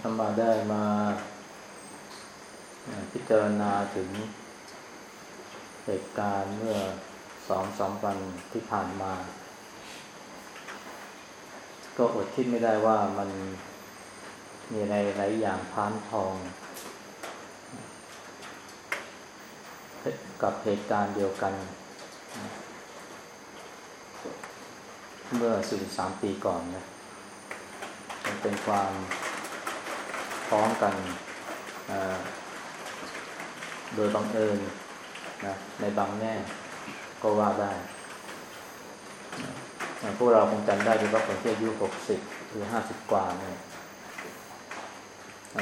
ธรรมาได้มาพิจารณาถึงเหตุการณ์เมื่อสองสามวันที่ผ่านมา ก็อดคิดไม่ได้ว่ามันมีอะไรหลายอย่างพานทอง กับเหตุการณ์เดียวกัน เมื่อสี่สามปีก่อนนะมันเป็นความ พร้อมกันโดยบังเอิญนะในบางแง่ก็ว่าได้พวกเราคงจำได้ดีว่าคนที่อายุหกสิบหรือห้าสิบกว่าเนี่ย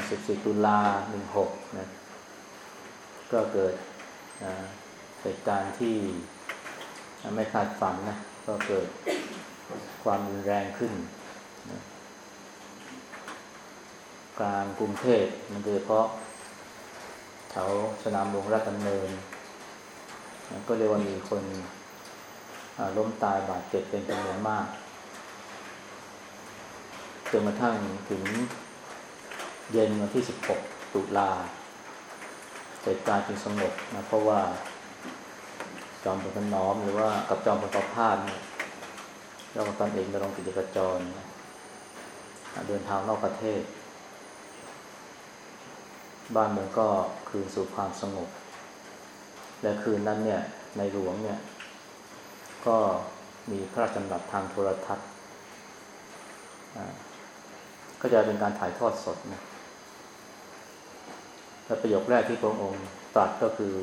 สิบสี่ตุลาหนึ่งหกนะก็เกิดเหตุการณ์ที่ไม่คาดฝันนะ ก็เกิดความรุนแรงขึ้นนะ กลางกรุงเทพมันโดยเฉพาะแถวสนามหลวงราชดำเนินก็เรียกว่ามีคนล้มตายบาดเจ็บเป็นจำนวนมากจนกระทั่งถึงเย็นวันที่ 16 ตุลาเหตุการณ์จึงสงบนะเพราะว่าจอมพลน้อมหรือว่ากับจอมพลประพาสเนี่ยแล้วก็ตอนเองดำรงกิจกจร เดินทางนอกประเทศ บ้านเมืองก็คืนสู่ความสงบ และคืนนั้นเนี่ยในหลวงเนี่ย ก็มีพระราชดำรัสทางโทรทัศน์ก็จะเป็นการถ่ายทอดสดนะและประโยคแรกที่พระองค์ตรัสก็คือ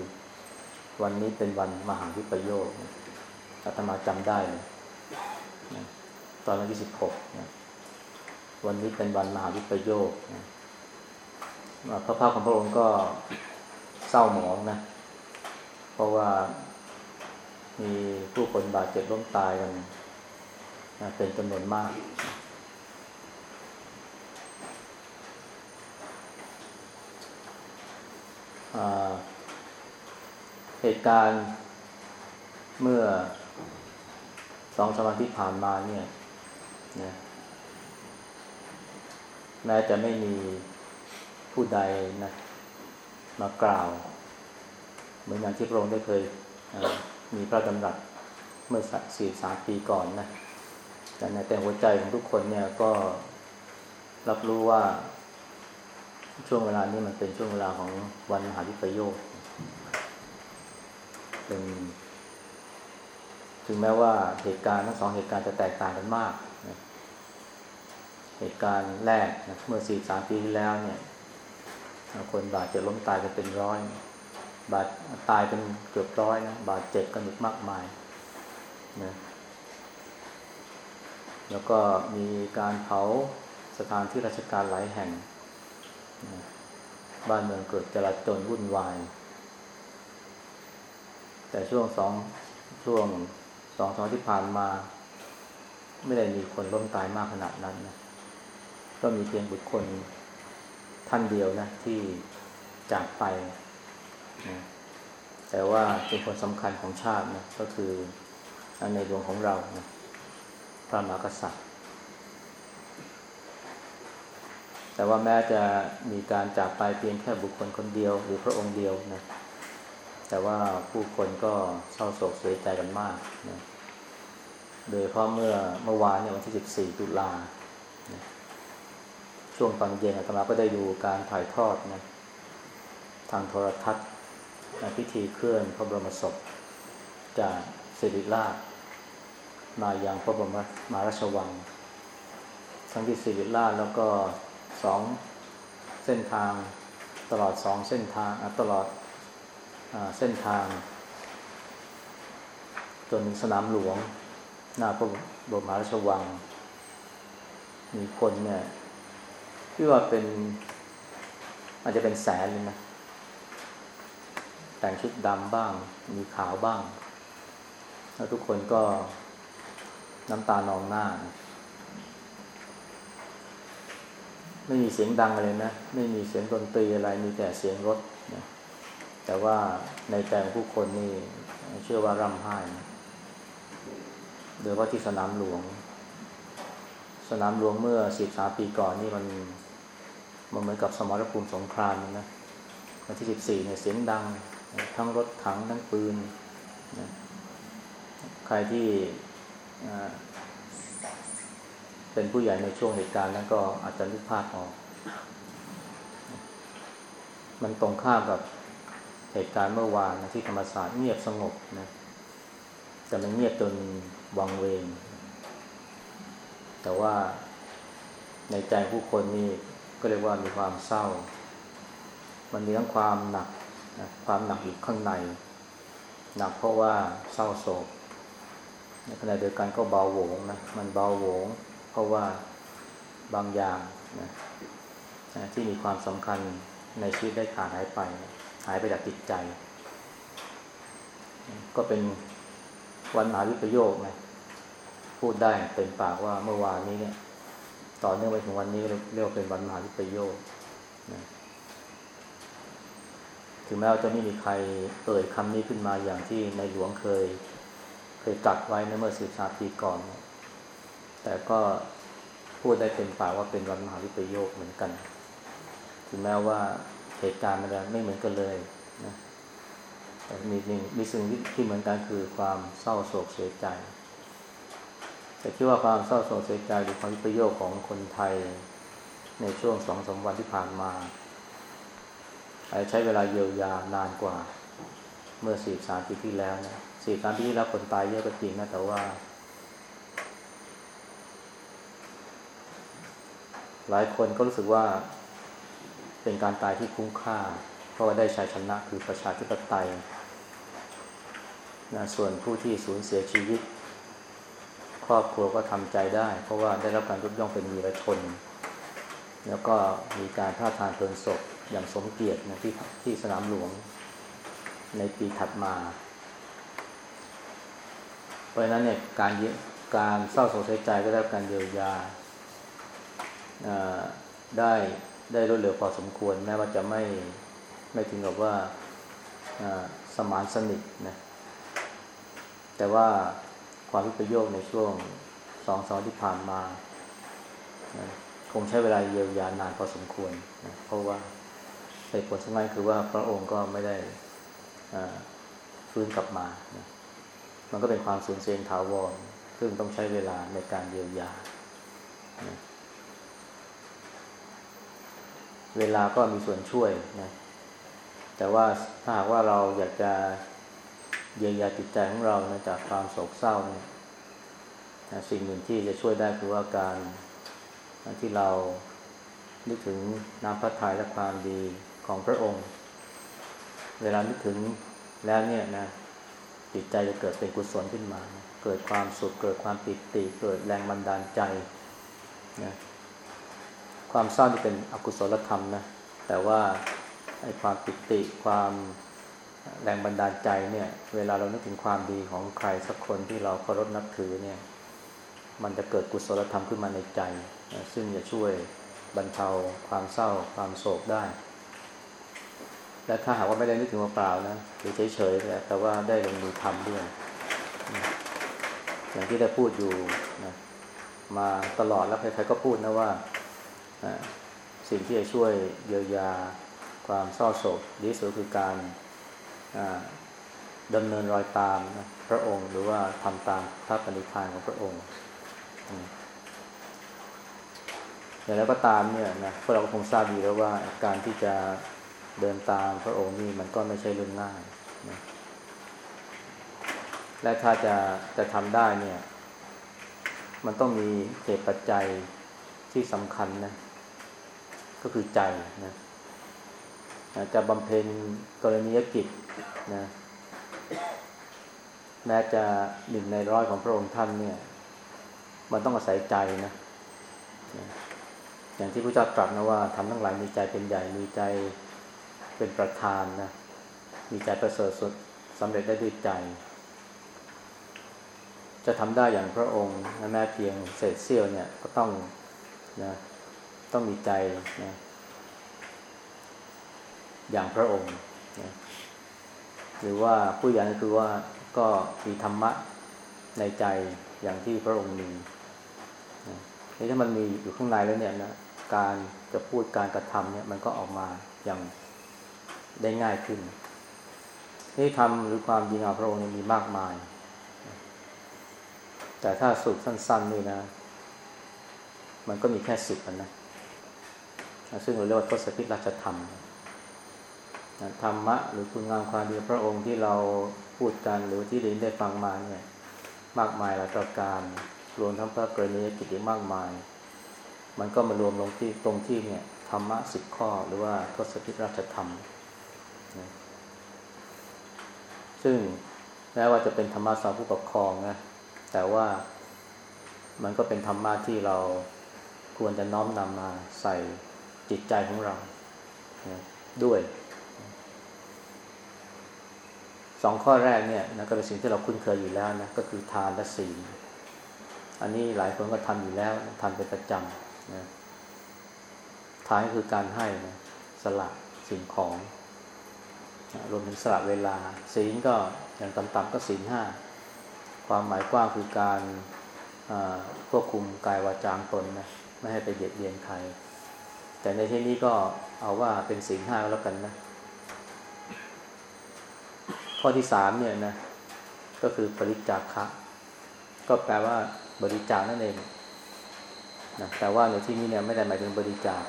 วันนี้เป็นวันมหาวิปโยคอาตมาจำได้เลยตอนวันที่สิบหกวันนี้เป็นวันมหาวิปโยค พระภาคของพระองค์ก็เศร้าหมองนะ เพราะว่ามีผู้คนบาดเจ็บล้มตายกันเป็นจำนวนมาก เหตุการณ์เมื่อสองสมาที่ผ่านมาเนี่ยนะแม้จะไม่มี ผู้ใดนะมากล่าว เหมือนอย่างที่พระองค์ได้เคยมีพระดำรัสเมื่อสี่สามปีก่อนนะแต่ในแต่หัวใจของทุกคนเนี่ยก็รับรู้ว่าช่วงเวลานี้มันเป็นช่วงเวลาของวันมหาวิปโยคเป็นถึงแม้ว่าเหตุการณ์ทั้งสองเหตุการณ์จะแตกต่างกันมากนะเหตุการณ์แรกนะเมื่อสี่สามปีที่แล้วเนี่ย คนบาดเจ็บล้มตายกันเป็นร้อย บาดตายเป็นเกือบร้อยนะบาดเจ็บกันอีกมากมายนะแล้วก็มีการเผาสถานที่ราชการหลายแห่งบ้านเมืองเกิดจลาจลวุ่นวาย แต่ช่วงสองช่วงสองสองที่ผ่านมา ไม่ได้มีคนล้มตายมากขนาดนั้นนะก็มีเพียงบุคคล ท่านเดียวนะที่จากไปนะแต่ว่าเป็นคนสำคัญของชาตินะก็คือในหลวงของเรานะพระมหากษัตริย์ แต่ว่าแม้จะมีการจากไปเพียงแค่บุคคลคนเดียว หรือพระองค์เดียวนะแต่ว่าผู้คนก็เศร้าโศกเสียใจกันมากนะโดยเพราะเมื่อเมื่อวานเนี่ยวันที่ 14 ตุลานะ ช่วงตอนเย็นอาตมาก็ได้ดูการถ่ายทอดนะทางโทรทัศน์พิธีเคลื่อนพระบรมศพ จากสิริราช มายังพระบรมมาราชวัง ทั้งที่สิริราชแล้วก็สองเส้นทางตลอดสองเส้นทางตลอดอเส้นทาง จนสนามหลวง หน้าพระบรมราชวัง มีคนเนี่ย ที่ว่าเป็น อาจจะเป็นแสนเลยนะ แต่งชุดดำบ้าง มีขาวบ้าง แล้วทุกคนก็น้ำตานองหน้า ไม่มีเสียงดังอะไรนะ ไม่มีเสียงดนตรีอะไร มีแต่เสียงรถนะแต่ว่าในใจของผู้คนนี่เชื่อว่าร่ำไห้นะโดยว่าที่สนามหลวง สนามหลวงเมื่อสิบสาปีก่อนนี่มัน มันเหมือนกับสมรภูมิสงครามนะวันที่สิบสี่เนี่ยเสียงดัง ทั้งรถถังทั้งปืนนะใครที่เป็นผู้ใหญ่ในช่วงเหตุการณ์นั้นก็อาจจะนึกภาพออก มันตรงข้ามกับเหตุการณ์เมื่อวานนะที่ธรรมศาสตร์เงียบสงบนะแต่มันเงียบจนวังเวง แต่ว่าในใจผู้คนนี่ ก็เรียกว่ามีความเศร้า มันมีทั้งความหนักนะความหนักอยู่ข้างใน หนักเพราะว่าเศร้าโศกในขณะเดียวกันก็เบาโหวงนะมันเบาโหวง เพราะว่าบางอย่างนะที่มีความสำคัญในชีวิตได้ขาดหายไป หายไปจากจิตใจ ก็เป็นวันมหาวิปโยคนะพูดได้เป็นปากว่าเมื่อวานนี้เนี่ย ต่อเนื่องไปถึงวันนี้เรียกว่าเป็นวันมหาวิปโยคนะถึงแม้ว่าจะไม่มีใครเอ่ยคำนี้ขึ้นมาอย่างที่ในหลวงเคย เคยตัดไว้ในเมื่อสิบสามปีก่อน แต่ก็พูดได้เป็นปากว่าเป็นวันมหาวิปโยคเหมือนกัน ถึงแม้ว่าเหตุการณ์มันจะไม่เหมือนกันเลยนะแต่มีหนึ่งมีสิ่งที่เหมือนกันคือความเศร้าโศกเสียใจ แต่คิดว่าความเศร้าโศกเสียใจหรือความวิปโยคของคนไทยในช่วงสองสาวันที่ผ่านมาอาจใช้เวลาเยียวยานานกว่า เมื่อสี่สามปีที่แล้วนะสี่สามปีที่แล้วคนตายเยอะก็จริงนะแต่ว่า หลายคนก็รู้สึกว่าเป็นการตายที่คุ้มค่า เพราะว่าได้ชัยชนะคือประชาธิปไตยนะส่วนผู้ที่สูญเสียชีวิต ครอบครัวก็ทำใจได้ เพราะว่าได้รับการยกย่องเป็นวีรชน แล้วก็มีการท่าทางเพลินศพอย่างสมเกียรตินะที่ที่สนามหลวงในปีถัดมา เพราะฉะนั้นเนี่ยการการเศร้าโศกเสียใจก็ได้การเยียวยาได้ได้รวดเร็วพอสมควร แม้ว่าจะไม่ไม่ถึงกับว่าสมานสนิทนะแต่ว่า ความวิปโยคในช่วงสองสองที่ผ่านมานะคงใช้เวลาเยียวยานานพอสมควรนะเพราะว่าเหตุผลสำคัญคือว่าพระองค์ก็ไม่ได้ฟื้นกลับมานะมันก็เป็นความสูญเสียถาวรซึ่งต้องใช้เวลาในการเยียวยานะเวลาก็มีส่วนช่วยนะแต่ว่าถ้าหากว่าเราอยากจะ เยียวยาจิตใจของเรานะจากความโศกเศร้าเนี่ยนะสิ่งหนึ่งที่จะช่วยได้คือว่าการที่เรานึกถึงน้ำพระทัยและความดีของพระองค์ เวลานึกถึงแล้วเนี่ยนะจิตใจจะเกิดเป็นกุศลขึ้นมา เกิดความสุขเกิดความปิติ เกิดแรงบันดาลใจนะความเศร้าที่เป็นอกุศลธรรมนะแต่ว่าไอ้ความปิติความ แรงบันดาลใจเนี่ย เวลาเรานึกถึงความดีของใครสักคนที่เราเคารพนับถือเนี่ย มันจะเกิดกุศลธรรมขึ้นมาในใจ ซึ่งจะช่วยบรรเทาความเศร้าความโศกได้ และถ้าหากว่าไม่ได้นึกถึงเปล่านะหรือเฉยๆแต่ว่าได้ลงมือทำด้วย อย่างที่ได้พูดอยู่นะมาตลอดแล้วใครๆก็พูดนะว่าสิ่งที่จะช่วยเยียวยาความเศร้าโศกดีสุดคือการ ดำเนินรอยตามนะพระองค์หรือว่าทำตามพระปณิธานของพระองค์อย่างไรก็ตามเนี่ยนะพวกเราคงทราบดีแล้วว่าการที่จะเดินตามพระองค์นี่มันก็ไม่ใช่เรื่องง่ายนะและถ้าจะจะทำได้เนี่ย มันต้องมีเหตุปัจจัยที่สำคัญนะก็คือใจนะจะบำเพ็ญกรณียกิจ นะแม้จะหนึ่งในร้อยของพระองค์ท่านเนี่ย มันต้องอาศัยใจนะ อย่างที่พระเจ้าตรัสนะว่าทำทั้งหลายมีใจเป็นใหญ่ มีใจเป็นประธานนะ มีใจประเสริฐสุดสำเร็จได้ด้วยใจ จะทำได้อย่างพระองค์แม้เพียงเศษเสี้ยวเนี่ยก็ต้องนะต้องมีใจนะอย่างพระองค์นะ หรือว่าผู้ใหญ่คือว่าก็มีธรรมะในใจอย่างที่พระองค์มีนี่ถ้ามันมีอยู่ข้างในแล้วเนี่ยนะการจะพูดการกระทำเนี่ยมันก็ออกมาอย่างได้ง่ายขึ้นนี่ทำหรือความดีงามพระองค์มีมากมาย แต่ถ้าสุดสั้น ๆ นี่นะ มันก็มีแค่สิบนะซึ่งเราเรียกว่าทศพิธราชธรรม ธรรมะหรือคุณงามความดีพระองค์ที่เราพูดกันหรือที่ได้ได้ฟังมาเนี่ยมากมายหลายประการรวมทั้งพระกรณียกิจมากมาย มันก็มารวมลงที่ตรงที่เนี่ยธรรมะสิบข้อหรือว่าทศพิธราชธรรมนะซึ่งแม้ว่าจะเป็นธรรมะสอนผู้ปกครองนะแต่ว่ามันก็เป็นธรรมะที่เราควรจะน้อมนำมาใส่จิตใจของเรานะด้วย สองข้อแรกเนี่ยนะก็เป็นสิ่งที่เราคุ้นเคยอยู่แล้วนะก็คือทานและศีลอันนี้หลายคนก็ทำอยู่แล้วทำเป็นประจำนะทานก็คือการให้นะสละสิ่งของนะรวมถึงสละเวลา ศีลก็อย่างต่ำๆก็ศีลห้าความหมายกว้างคือการควบคุมกายวาจางตนนะไม่ให้ไปเบียดเบียนใคร แต่ในที่นี้ก็เอาว่าเป็นศีลห้าแล้วกันนะ ข้อที่สามเนี่ยนะ ก็คือปริจาคะก็แปลว่าบริจาคนั่นเองนะแต่ว่าในที่นี้เนี่ยไม่ได้หมายถึงบริจาค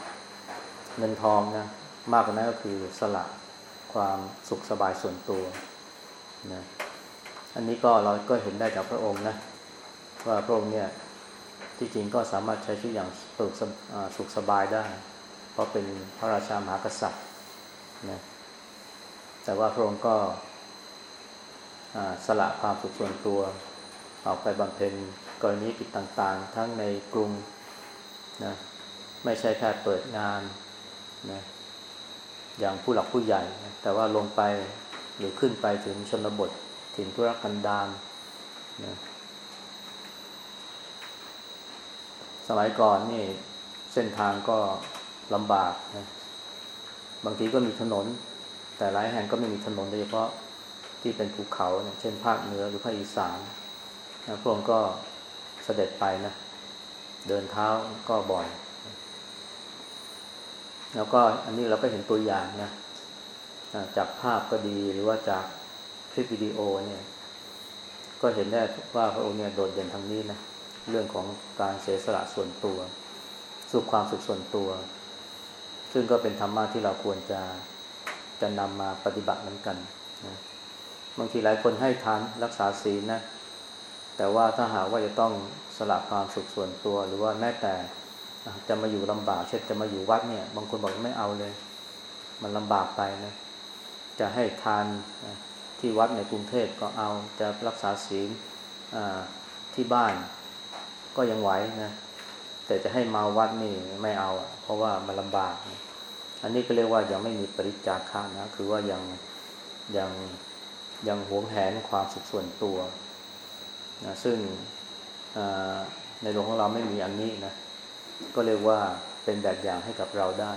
เงินทองนะมากกว่านั้นก็คือสละความสุขสบายส่วนตัวนะอันนี้ก็เราก็เห็นได้จากพระองค์นะว่าพระองค์เนี่ยที่จริงก็สามารถใช้ชีวิตอย่างสุขสุขสบายได้ เพราะเป็นพระราชามหากษัตริย์นะแต่ว่าพระองค์ก็ สละความสุขส่วนตัวออกไปบำเพ็ญกรณีกิจต่างๆ ทั้งในกรุงนะไม่ใช่แค่เปิดงานนะอย่างผู้หลักผู้ใหญ่นะแต่ว่าลงไปหรือขึ้นไปถึงชนบทถิ่นทุรกันดารนะสมัยก่อนนี่เส้นทางก็ลำบากนะบางทีก็มีถนน แต่หลายแห่งก็ไม่มีถนนโดยเฉพาะ ที่เป็นภูเขาเช่นภาคเหนือหรือภาคอีสานนะพระองค์ก็เสด็จไปนะ เดินเท้าก็บ่อย แล้วก็อันนี้เราก็เห็นตัวอย่างนะจากภาพก็ดีหรือว่าจากคลิปวิดีโอเนี่ย ก็เห็นได้ว่าพระองค์เนี่ยโดดเด่นทางนี้นะเรื่องของการเสียสละส่วนตัว สุขความสุขส่วนตัว ซึ่งก็เป็นธรรมะที่เราควรจะจะนำมาปฏิบัติเหมือนกันนะ บางทีหลายคนให้ทานรักษาศีลนะ แต่ว่าถ้าหากว่าจะต้องสละความสุขส่วนตัว หรือว่าแม้แต่จะมาอยู่ลำบาก เช่นจะมาอยู่วัดเนี่ย บางคนบอกไม่เอาเลย มันลำบากไปนะ จะให้ทานที่วัดในกรุงเทพก็เอา จะรักษาศีลที่บ้านก็ยังไหวนะ แต่จะให้มาวัดนี่ไม่เอา เพราะว่ามันลำบาก อันนี้ก็เรียกว่ายังไม่มีปริจาคะนะ คือว่ายังยัง ยังหวงแหนความสุขส่วนตัวนะซึ่งในหลวงของเราไม่มีอันนี้นะ ก็เรียกว่าเป็นแบบอย่างให้กับเราได้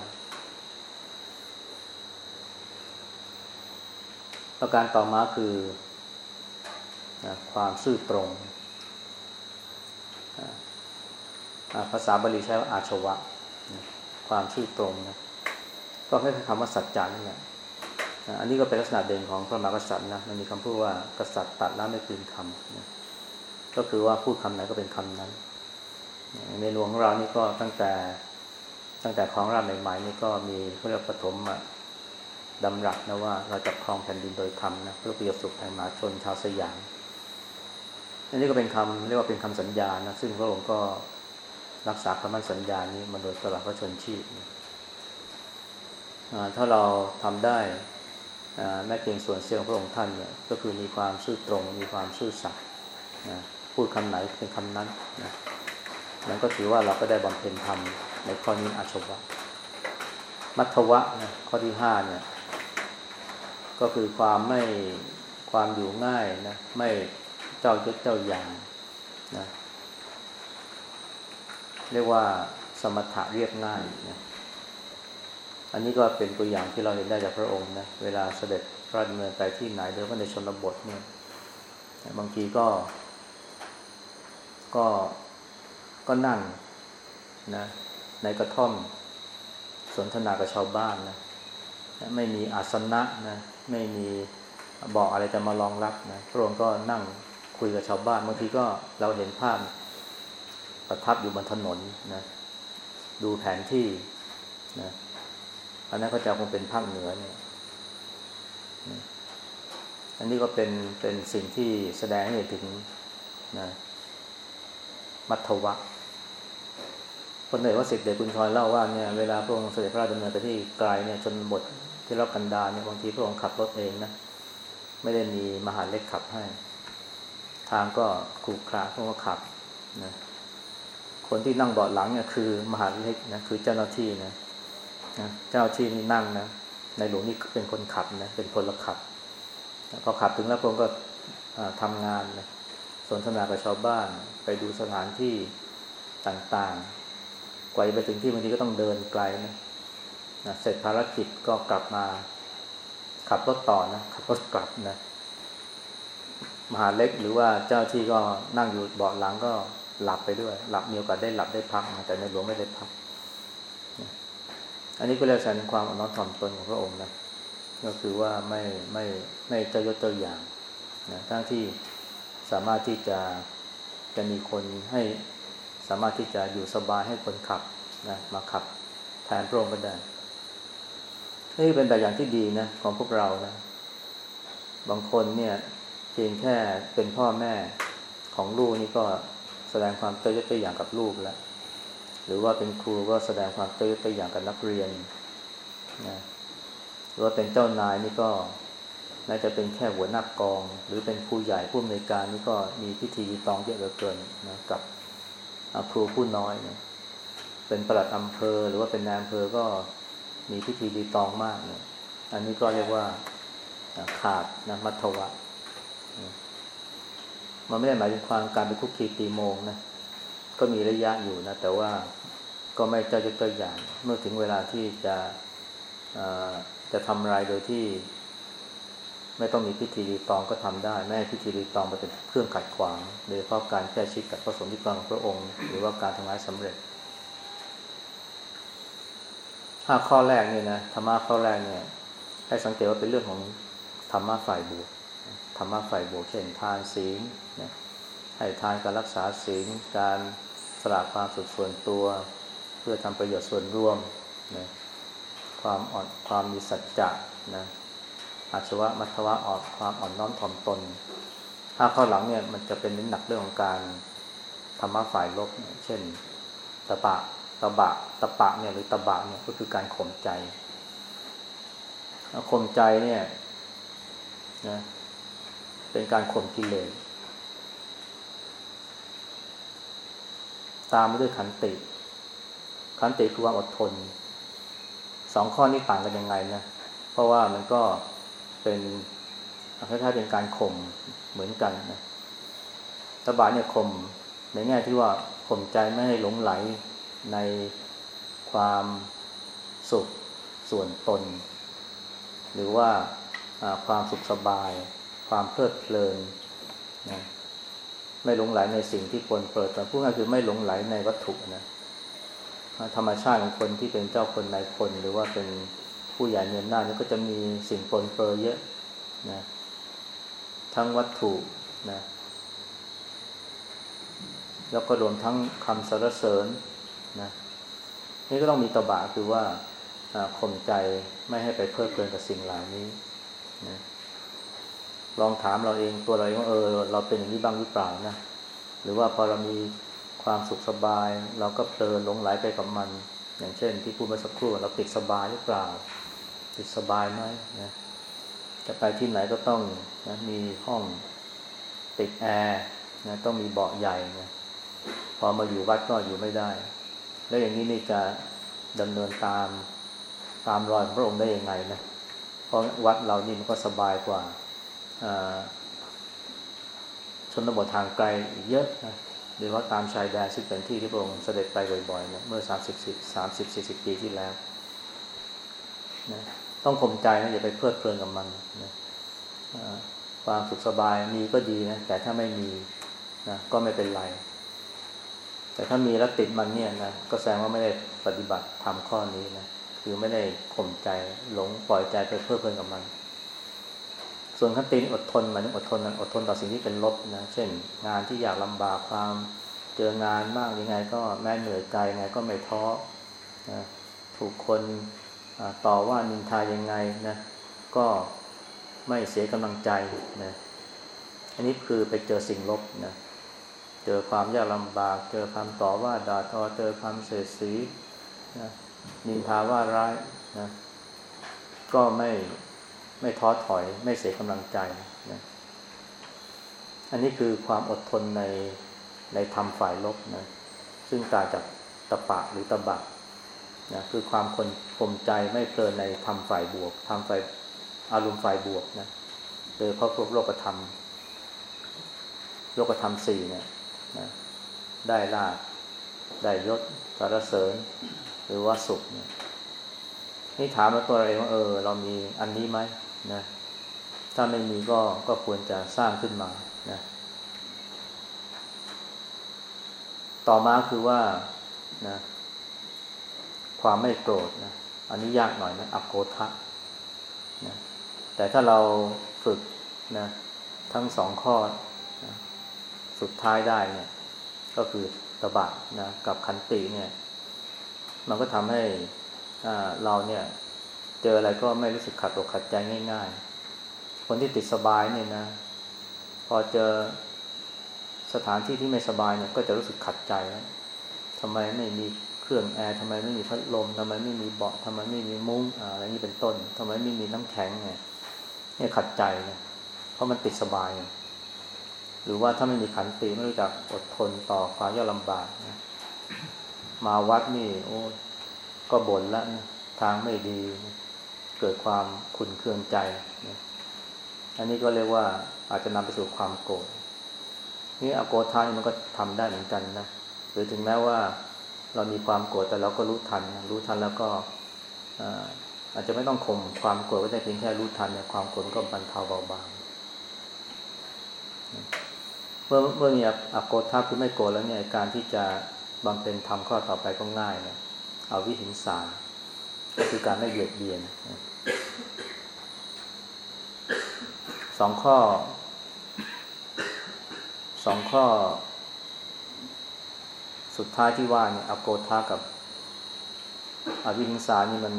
ประการต่อมาคือนะความซื่อตรง ภาษาบาลีใช้ว่าอาชวะนะความซื่อตรงนะ ก็ให้คำว่าสัจจานี่แหละ อันนี้ก็เป็นลักษณะเด่นของพระมหากษัตริย์นะมันมีคำพูดว่ากษัตริย์ตัดแล้วไม่คืนคำนะก็คือว่าพูดคำไหนก็เป็นคำนั้นในหลวงของเรานี่ก็ตั้งแต่ตั้งแต่ของราชใหม่ๆนี่ก็มีเขาเรียกปฐมดำรัสนะว่าเราจะครองแผ่นดินโดยธรรมนะเพื่อประโยชน์สุขแห่งมหาชนชาวสยามอันนี้ก็เป็นคำเรียกว่าเป็นคำสัญญานะซึ่งพระองค์ก็รักษาคำมั่นสัญญานี้มาโดยตลอดพระชนชีพถ้าเราทำได้ แม้เพียงส่วนเสี้ยงพระองค์ท่านเนี่ยก็คือมีความซื่อตรง มีความซื่อสัตย์นะพูดคำไหนเป็นคำนั้นนะนั้นก็ถือว่าเราก็ได้บำเพ็ญธรรมในข้อนี้อาชวะ มัทวะนะข้อที่ห้าเนี่ยก็คือความไม่ความอยู่ง่ายนะไม่เจ้ายศเจ้าอย่างนะเรียกว่าสมถะเรียบง่ายนะ อันนี้ก็เป็นตัวอย่างที่เราเห็นได้จากพระองค์นะเวลาเสด็จพระดำเนินไปที่ไหนหรือว่าในชนบทเนี่ยบางทีก็ ก็ก็นั่งนะในกระท่อมสนทนากับชาวบ้านนะไม่มีอาสนะนะไม่มีบอกอะไรจะมารองรับนะพระองค์ก็นั่งคุยกับชาวบ้านบางทีก็เราเห็นภาพประทับอยู่บนถนนนะดูแผนที่นะ อันนั้นก็จะคงเป็นภาคเหนือเนี่ย อันนี้ก็เป็นเป็นสิ่งที่แสดงให้เห็นถึงนะมัทวะคนไหนว่าสิทธิเดชคุณชอยเล่าว่าเนี่ยเวลาพระองค์เสด็จพระราชดำเนินไปที่ไกลเนี่ยจนบทที่รอบกันดารเนี่ยบางทีพระองค์ขับรถเองนะไม่ได้มีมหาเล็กขับให้ ทางก็ขรุขระพระองค์ขับนะคนที่นั่งเบาะหลังเนี่ยคือมหาเล็กนะคือเจ้าหน้าที่นะ นะเจ้าที่นี่นั่งนะในหลวงนี่เป็นคนขับนะเป็นพลขับพอขับถึงแล้วพระองค์ก็ทำงานนะสนทนากับชาวบ้าน ไปดูสถานที่ต่างๆ กว่าจะไปถึงที่บางทีก็ต้องเดินไกลนะนะเสร็จภารกิจก็กลับมา ขับรถต่อนะขับรถกลับนะมหาเล็กหรือว่าเจ้าที่ก็นั่งอยู่เบาะหลังก็หลับไปด้วย หลับมีโอกาสได้หลับได้พักนะแต่ในหลวงไม่ได้พัก อันนี้ก็เรียกแสดงความอน้อมถ่อมตนของพระองค์นะก็คือว่าไม่ไม่ไม่เจ้ายศเจ้าอย่างนะทั้งที่สามารถที่จะจะมีคนให้สามารถที่จะอยู่สบายให้คนขับนะมาขับแทนพระองค์ก็ได้นี่เป็นแบบอย่างที่ดีนะของพวกเรานะ บางคนเนี่ยเพียงแค่เป็นพ่อแม่ของลูกนี่ก็แสดงความเจ้ายศเจ้าอย่างกับลูกแล้ว หรือว่าเป็นครูก็แสดงความเจ้ยศเจ้าอย่างกับนักเรียนนะหรือว่าเป็นเจ้านายนี่ก็น่าจะเป็นแค่หัวหน้ากอง หรือเป็นผู้ใหญ่ผู้อำนวยการนี่ก็มีพิธีตองเยอะเหลือเกินนะกับครูผู้น้อยเนี่ยเป็นประหลัดอำเภอ หรือว่าเป็นนายอำเภอก็มีพิธีดีตองมากเนี่ยอันนี้ก็เรียกว่าขาดนะมัทวะ มันไม่ได้หมายถึงความการไปคุกคีตีโมงนะ ก็มีระยะอยู่นะ แต่ว่าก็ไม่เจ้าจะตัวอย่าง เมื่อถึงเวลาที่จะจะทำไรโดยที่ ไม่ต้องมีพิธีรีตองก็ทำได้ ไม่ให้พิธีรีตองมาเป็นเครื่องขัดขวางโดยเฉพาะการแก้ชิดกับพระสงฆ์ที่กรของพระองค์ หรือว่าการทำงานสำเร็จห้าข้อแรกเนี่ยนะธรรมะข้อแรกเนี่ยให้สังเกตว่าเป็นเรื่องของธรรมะฝ่ายบวกธรรมะฝ่ายบวกเช่นทานศีลนะให้ทานการรักษาศีลการ สละความสุขส่วนตัว เพื่อทำประโยชน์ส่วนร่วมนะความอ่อนความมีสัจจะนะอาชวะมัทวะอ่อนความอ่อนน้อมถ่อมตน ถ้าข้อหลังเนี่ยมันจะเป็นน้ำหนักเรื่องของการธรรมะฝ่ายลบ เช่นตะปะตะบะตะปะเนี่ยหรือตะบะเนี่ยก็คือการข่มใจข่มใจเนี่ยนะเป็นการข่มกิเลส ตามมาด้วยขันติ ขันติคือความอดทนสองข้อนี้ต่างกันยังไงนะเพราะว่ามันก็เป็นคล้ายๆเป็นการข่มเหมือนกันนะตบาเนี่ยข่มในแง่ที่ว่าข่มใจไม่ให้หลงไหลในความสุขส่วนตน หรือว่าความสุขสบาย ความเพลิดเพลินนะ ไม่หลงไหลในสิ่งที่ปนเปิดแต่พูดง่ายคือไม่หลงไหลในวัตถุนะธรรมชาติของคนที่เป็นเจ้าคนนายคนหรือว่าเป็นผู้ใหญ่เนียนหน้านี่ก็จะมีสิ่งปนเปื้อเยอะนะทั้งวัตถุนะแล้วก็รวมทั้งคำสรรเสริญนะนี่ก็ต้องมีตบะคือว่าข่มใจไม่ให้ไปเพลิดเพลินกับสิ่งเหล่านี้นะ ลองถามเราเองตัวเราเองว่าเออ เราเป็นอย่างนี้บ้างหรือเปล่านะหรือว่าพอเรามีความสุขสบาย เราก็เพลินหลงไหลไปกับมัน อย่างเช่น ที่พูดมาสักครู่เราติดสบายหรือเปล่า ติดสบายไหมนะจะไปที่ไหนก็ต้องนะมีห้องติดแอร์นะต้องมีเบาะใหญ่นะพอมาอยู่วัดก็อยู่ไม่ได้ แล้วอย่างนี้นี่จะดำเนินตามตามรอยพระองค์ได้ยังไงนะเพราะวัดเรานี่มันก็สบายกว่า ชนบททางไกลเยอะนะโดยเฉพาะตามชายแดนซึ่งเป็นที่ที่พระองค์เสด็จไปบ่อยๆนะเมื่อสามสิบสี่สิบปีที่แล้วนะต้องข่มใจนะอย่าไปเพลิดเพลินกับมันนะความสุขสบายมีก็ดีนะแต่ถ้าไม่มีนะก็ไม่เป็นไร แต่ถ้ามีแล้วติดมันเนี่ยนะก็แสดงว่าไม่ได้ปฏิบัติทำข้อนี้นะคือไม่ได้ข่มใจหลงปล่อยใจไปเพื่อเพลินกับมัน ส่วนขั้นตีนอดทนมันอดทนนั้นอดทนต่อสิ่งที่เป็นลบนะ เช่น งานที่อยากลำบากความเจองานมากยังไง ก็แม้เหนื่อยใจยังไงก็ไม่ท้อนะถูกคนต่อว่านินทายังไงนะก็ไม่เสียกำลังใจนะอันนี้คือไปเจอสิ่งลบนะเจอความยากลำบาก เจอความต่อว่าด่าทอเจอความเสียสีนะนินทาว่าร้ายนะก็ไม่ ไม่ท้อถอย ไม่เสียกำลังใจนะอันนี้คือความอดทนในในธรรมฝ่ายลบนะซึ่งต่างจากตะปะหรือตะบะนะคือความคนคมใจไม่เพลินในธรรมฝ่ายบวกธรรมฝ่ายอารมณ์ฝ่ายบวกนะโดยเพราะพวกโลกธรรมโลกธรรมสี่เนี่ยนะได้ลาภได้ยศสารเสริญ หรือว่าสุขเนี่ยนี่ถามมาตัวเราเองว่าเออ เรามีอันนี้ไหม นะถ้าไม่มีก็ก็ควรจะสร้างขึ้นมานะต่อมาคือว่านะความไม่โกรธนะอันนี้ยากหน่อยนะอัโกทะนะแต่ถ้าเราฝึกนะทั้งสองข้อนะสุดท้ายได้เนี่ย ก็คือตบะนะกับขันติเนี่ย มันก็ทำให้เราเนี่ย เจออะไรก็ไม่รู้สึกขัดอกขัดใจง่าย ๆ คนที่ติดสบายเนี่ยนะ พอเจอสถานที่ที่ไม่สบายเนี่ยก็จะรู้สึกขัดใจแล้วทำไมไม่มีเครื่องแอร์ทำไมไม่มีพัดลมทำไมไม่มีเบาะทำไมไม่มีมุ้งอะไรนี้เป็นต้นทำไมไม่มีน้ำแข็งเนี่ยเนี่ยขัดใจเนี่ยเพราะมันติดสบาย หรือว่าถ้าไม่มีขันติไม่รู้จักอดทนต่อความยากลำบากนะมาวัดนี่ โอ้ก็บ่นแล้วนะทางไม่ดีนะ เกิดความขุนเคืองใจนะอันนี้ก็เรียกว่าอาจจะนำไปสู่ความโกรธนี่อโกธานี่มันก็ทำได้เหมือนกันนะหรือถึงแม้ว่าเรามีความโกรธแต่เราก็รู้ทัน รู้ทันแล้วก็อาจจะไม่ต้องข่มความโกรธก็ได้เพียงแค่รู้ทันเนี่ยความโกรธก็บรรเทาเบาบางเมื่อเมื่อมีอโกธาคือไม่โกรธแล้วเนี่ยการที่จะบำเพ็ญธรรมข้อต่อไปก็ง่ายนะเอาวิหิงสาก็คือการไม่เบียดเบียน สองข้อ สองข้อ สุดท้ายที่ว่าเนี่ยอโกธากับอวิหิงสานี่มัน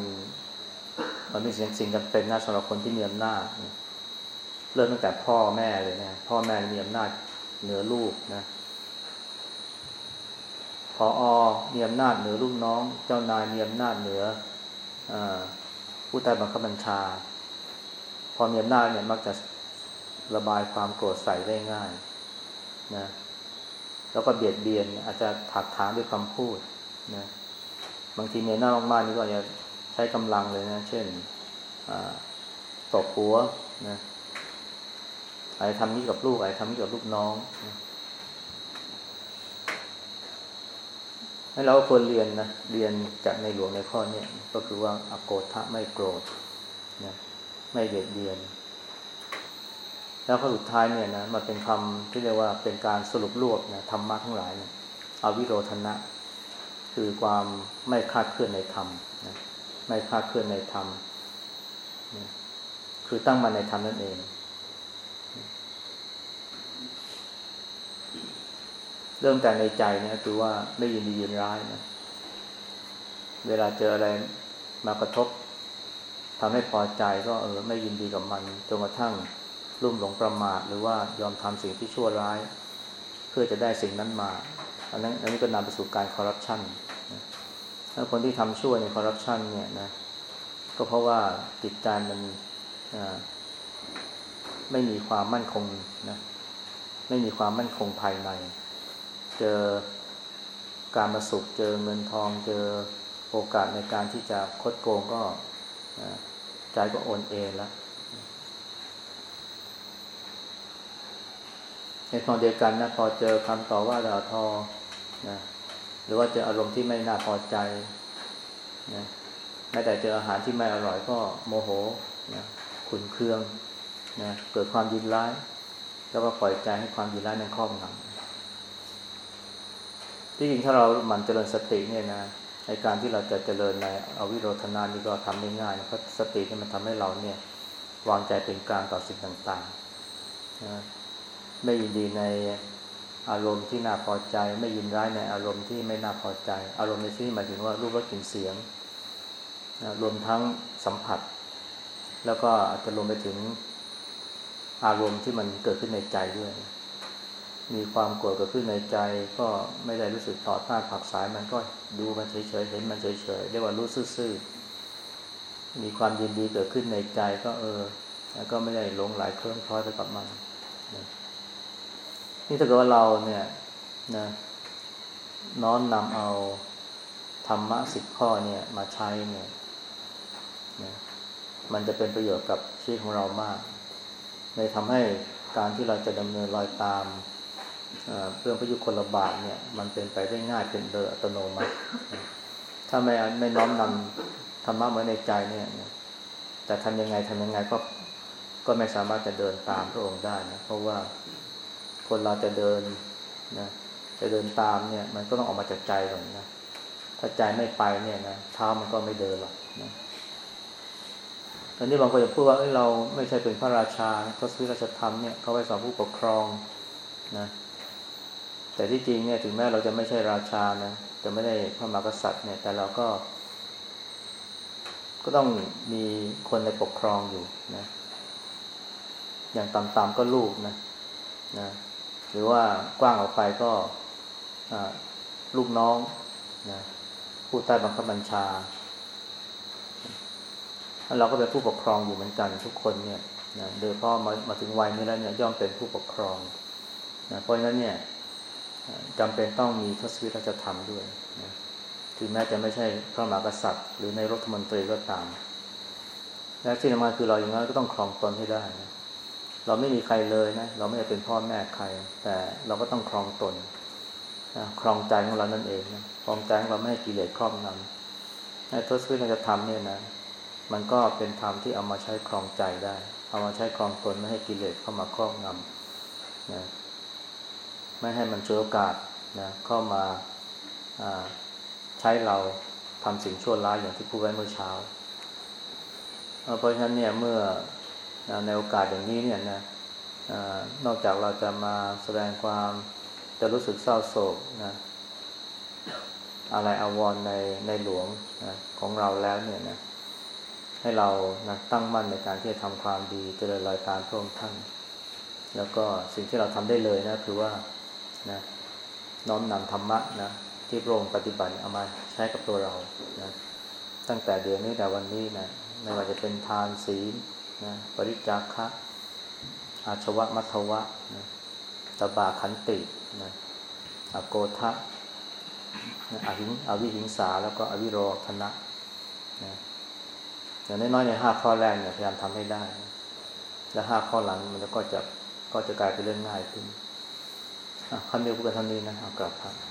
มันเป็นสิ่งสิ่งจำเป็นนะสำหรับคนที่มีอำนาจเริ่มตั้งแต่พ่อแม่เลยนะพ่อแม่มีอำนาจเหนือลูกนะพออมีอำนาจเหนือลูกน้อง เจ้านายมีอำนาจเหนืออ ผู้ใต้บังคับบัญชา พอมีอำนาจเนี่ยมักจะระบายความโกรธใส่ได้ง่ายนะแล้วก็เบียดเบียนอาจจะถักถางด้วยคำพูดนะบางทีเมียหน้ามากๆนี่ก็จะใช้กำลังเลยนะ เช่นตบหัวนะอะไรทำนี้กับลูกอะไรทำนี้กับลูกน้องนะ ให้เราควรเรียนนะ เรียนจากในหลวงในข้อนี้ก็คือว่าอโกธะไม่โกรธนะไม่เบียดเบียน แล้วข้อสุดท้ายเนี่ยนะมันเป็นคำที่เรียกว่าเป็นการสรุปรวบนะธรรมะทั้งหลายเนี่ยอวิโรธนะ คือความไม่คาดเคลื่อนในธรรมนะไม่คาดเคลื่อนในธรรมนะคือตั้งมันในธรรมนั่นเอง เริ่มแต่ในใจเนี่ยคือว่าไม่ยินดียินร้ายนะเวลาเจออะไรมากระทบทำให้พอใจก็เออไม่ยินดีกับมันจนกระทั่งรุ่มหลงประมาทหรือว่ายอมทำสิ่งที่ชั่วร้าย เพื่อจะได้สิ่งนั้นมา อันนั้นอันนี้ก็นำไปสู่การคอร์รัปชันถ้าคนที่ทำชั่วในคอร์รัปชันเนี่ยนะก็เพราะว่าจิตใจมันไม่มีความมั่นคงนะไม่มีความมั่นคงภายใน เจอการมาสุขเจอเงินทองเจอโอกาสในการที่จะคดโกงก็ใจก็โอนเอ็นแล้วในตอนเดียวกันนะพอเจอคำต่อว่าด่าทอนะหรือว่าเจออารมณ์ที่ไม่น่าพอใจนะแม้แต่เจออาหารที่ไม่อร่อยก็โมโหนะขุนเคืองนะเกิดความยินร้าย แล้วก็ปล่อยใจให้ความยินร้ายนั้นครอบงำ ที่จริงถ้าเราหมั่นเจริญสติเนี่ยนะในการที่เราจะเจริญในอวิโรธนานี่ก็ทำได้ง่ายนะเพราะสติที่มันทำให้เราเนี่ยวางใจเป็นกลางต่อสิ่งต่างๆนะไม่ยินดีในอารมณ์ที่น่าพอใจ ไม่ยินร้ายในอารมณ์ที่ไม่น่าพอใจ อารมณ์ในที่นี้หมายถึงว่ารูปรสกลิ่นเสียงนะรวมทั้งสัมผัส แล้วก็อาจจะรวมไปถึงอารมณ์ที่มันเกิดขึ้นในใจด้วย มีความโกรธเกิดขึ้นในใจ ก็ไม่ได้รู้สึกต่อต้านผักสายมันก็ดูมันเฉยๆเห็นมันเฉยๆเรียกว่ารู้ซื่อๆมีความยินดีเกิดขึ้นในใจก็เออ แล้วก็ไม่ได้หลงไหลเคลื่อนคล้อยไปกับมันนะนี่ถ้าเกิดว่าเราเนี่ยนะน้อมนำเอาธรรมะสิบข้อเนี่ยมาใช้เนี่ยนะมันจะเป็นประโยชน์กับชีวิตของเรามากเลยทำให้การที่เราจะดำเนินรอยตาม เรื่องพยุคลบาทเนี่ย มันเป็นไปได้ง่ายเป็นโดยอัตโนมัติถ้าไม่ไม่น้อมนำธรรมะไว้ในใจเนี่ยแต่ทำยังไงทำยังไงก็ก็ไม่สามารถจะเดินตามพระองค์ได้นะเพราะว่าคนเราจะเดินนะจะเดินตามเนี่ย มันก็ต้องออกมาจากใจก่อนนะถ้าใจไม่ไปเนี่ยนะเท้ามันก็ไม่เดินหรอกนะตอนนี้บางคนจะพูดว่าเอ้ยเราไม่ใช่เป็นพระราชาทศวิราชธรรมเนี่ยเขาไว้สอนผู้ปกครองนะ แต่ที่จริงเนี่ยถึงแม้เราจะไม่ใช่ราชานะจะไม่ได้พระมหากษัตริย์เนี่ย แต่เราก็ ก็ต้องมีคนในปกครองอยู่นะ อย่างต่ำๆก็ลูกนะนะ หรือว่ากว้างออกไปก็ลูกน้องนะผู้ใต้บังคับบัญชาเราก็เป็นผู้ปกครองอยู่เหมือนกันทุกคนเนี่ยนะโดยพ่อมามาถึงวัยนี้แล้วเนี่ยย่อมเป็นผู้ปกครองนะเพราะฉะนั้นเนี่ย จำเป็นต้องมีทศวิราชธรรมด้วยนะถึงแม้จะไม่ใช่พระมหากษัตริย์ หรือในรัฐมนตรีก็ตาม และที่สำคัญคือเราอย่างนั้นก็ต้องครองตนให้ได้นะเราไม่มีใครเลยนะ เราไม่ได้เป็นพ่อแม่ใคร แต่เราก็ต้องครองตนนะครองใจของเรานั่นเองนะครองใจของเราไม่ให้กิเลสครอบงำในทศวิราชธรรมเนี่ยนะ มันก็เป็นธรรมที่เอามาใช้ครองใจได้ เอามาใช้ครองตนไม่ให้กิเลสเข้ามาครอบงำนะ ไม่ให้มันเจอโอกาสนะเข้ามาใช้เราทำสิ่งชั่วร้ายอย่างที่พูดไว้เมื่อเช้า เพราะฉะนั้นเนี่ยเมื่อในโอกาสอย่างนี้เนี่ยนะนอกจากเราจะมาแสดงความจะรู้สึกเศร้าโศกนะอะไรอาวรในในหลวงนะของเราแล้วเนี่ยนะให้เรานะตั้งมั่นในการที่จะทำความดีเจริญรอยตามพระองค์ท่าน แล้วก็สิ่งที่เราทำได้เลยนะคือว่า นะน้อมนำธรรมะนะที่พระองค์ปฏิบัติเอามาใช้กับตัวเรานะตั้งแต่เดือนนี้แต่วันนี้นะไม่ว่าจะเป็นทานศีลนะปริจาคะอาชวะมัทวะนะตบาขันตินะอโกทะนะอหิงอวิหิงสาแล้วก็อวิโรธนะนะอย่างน้อยๆในห้าข้อแรกเนี่ยพยายามทำให้ได้ แล้วห้าข้อหลังมันก็จะก็จะกลายเป็นเรื่องง่ายขึ้น คำเดียวพูดกันเท่านี้นะเอากลับครับ